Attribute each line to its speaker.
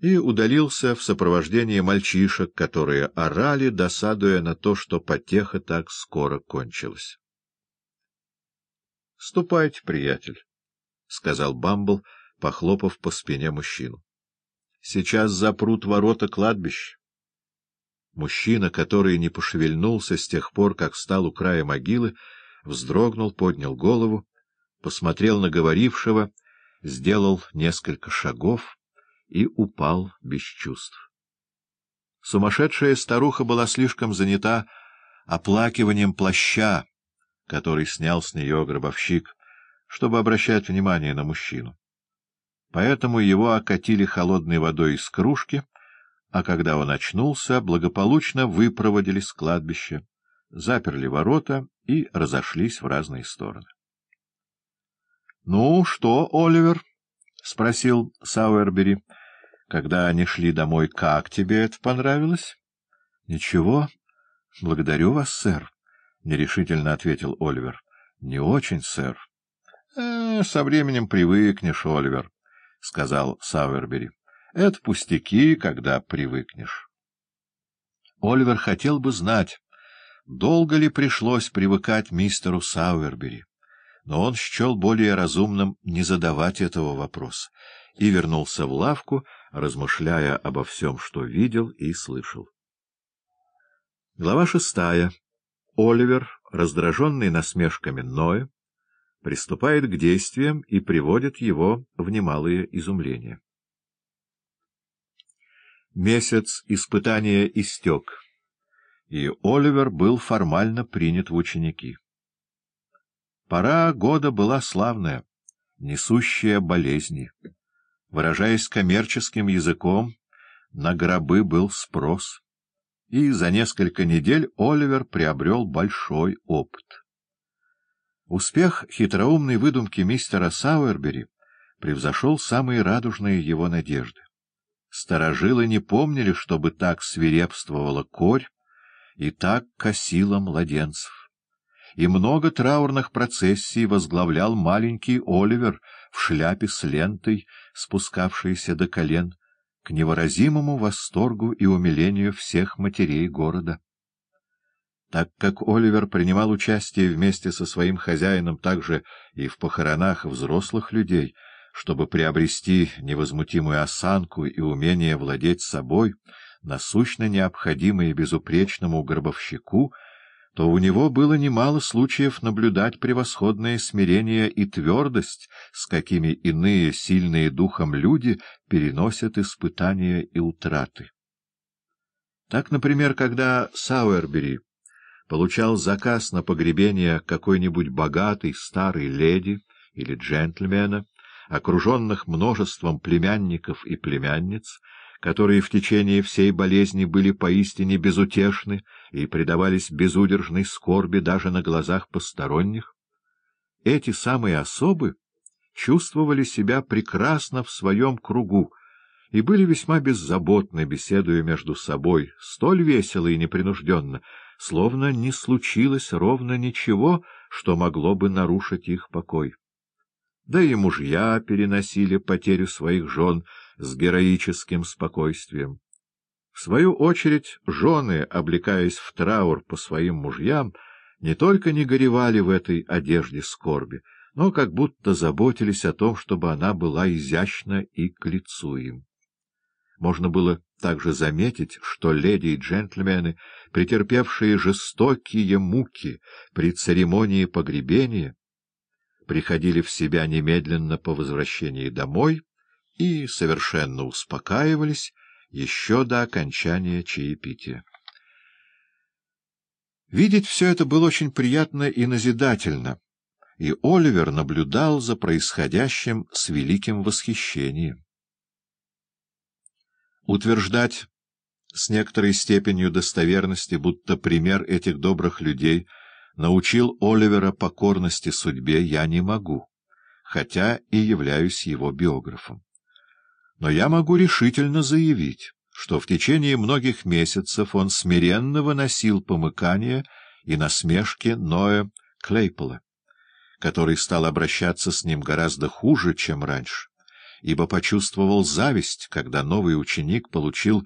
Speaker 1: и удалился в сопровождении мальчишек, которые орали, досадуя на то, что потеха так скоро кончилась. — Ступайте, приятель, — сказал Бамбл, похлопав по спине мужчину. — Сейчас запрут ворота кладбища. Мужчина, который не пошевельнулся с тех пор, как встал у края могилы, вздрогнул, поднял голову, посмотрел на говорившего, сделал несколько шагов и упал без чувств. Сумасшедшая старуха была слишком занята оплакиванием плаща, который снял с нее гробовщик, чтобы обращать внимание на мужчину. Поэтому его окатили холодной водой из кружки, а когда он очнулся, благополучно выпроводили с кладбища, заперли ворота и разошлись в разные стороны. — Ну что, Оливер? — спросил Сауэрбери, когда они шли домой. — Как тебе это понравилось? — Ничего. Благодарю вас, сэр, — нерешительно ответил Оливер. — Не очень, сэр. «Э, — Со временем привыкнешь, Оливер, — сказал Сауэрбери. — Это пустяки, когда привыкнешь. Оливер хотел бы знать, долго ли пришлось привыкать мистеру Сауэрбери но он счел более разумным не задавать этого вопроса и вернулся в лавку, размышляя обо всем, что видел и слышал. Глава шестая. Оливер, раздраженный насмешками Ноя, приступает к действиям и приводит его в немалое изумление. Месяц испытания истек, и Оливер был формально принят в ученики. Пора года была славная, несущая болезни. Выражаясь коммерческим языком, на гробы был спрос. И за несколько недель Оливер приобрел большой опыт. Успех хитроумной выдумки мистера Сауэрбери превзошел самые радужные его надежды. Старожилы не помнили, чтобы так свирепствовала корь и так косила младенцев и много траурных процессий возглавлял маленький Оливер в шляпе с лентой, спускавшейся до колен, к невыразимому восторгу и умилению всех матерей города. Так как Оливер принимал участие вместе со своим хозяином также и в похоронах взрослых людей, чтобы приобрести невозмутимую осанку и умение владеть собой, насущно необходимые безупречному гробовщику — то у него было немало случаев наблюдать превосходное смирение и твердость, с какими иные, сильные духом люди переносят испытания и утраты. Так, например, когда Сауэрбери получал заказ на погребение какой-нибудь богатой старой леди или джентльмена, окруженных множеством племянников и племянниц, которые в течение всей болезни были поистине безутешны и предавались безудержной скорби даже на глазах посторонних, эти самые особы чувствовали себя прекрасно в своем кругу и были весьма беззаботны, беседуя между собой, столь весело и непринужденно, словно не случилось ровно ничего, что могло бы нарушить их покой. Да и мужья переносили потерю своих жен с героическим спокойствием. В свою очередь, жены, облекаясь в траур по своим мужьям, не только не горевали в этой одежде скорби, но как будто заботились о том, чтобы она была изящна и к лицу им. Можно было также заметить, что леди и джентльмены, претерпевшие жестокие муки при церемонии погребения, приходили в себя немедленно по возвращении домой и совершенно успокаивались, еще до окончания чаепития. Видеть все это было очень приятно и назидательно, и Оливер наблюдал за происходящим с великим восхищением. Утверждать с некоторой степенью достоверности, будто пример этих добрых людей научил Оливера покорности судьбе, я не могу, хотя и являюсь его биографом. Но я могу решительно заявить, что в течение многих месяцев он смиренно выносил помыкания и насмешки Ноя Клейпола, который стал обращаться с ним гораздо хуже, чем раньше, ибо почувствовал зависть, когда новый ученик получил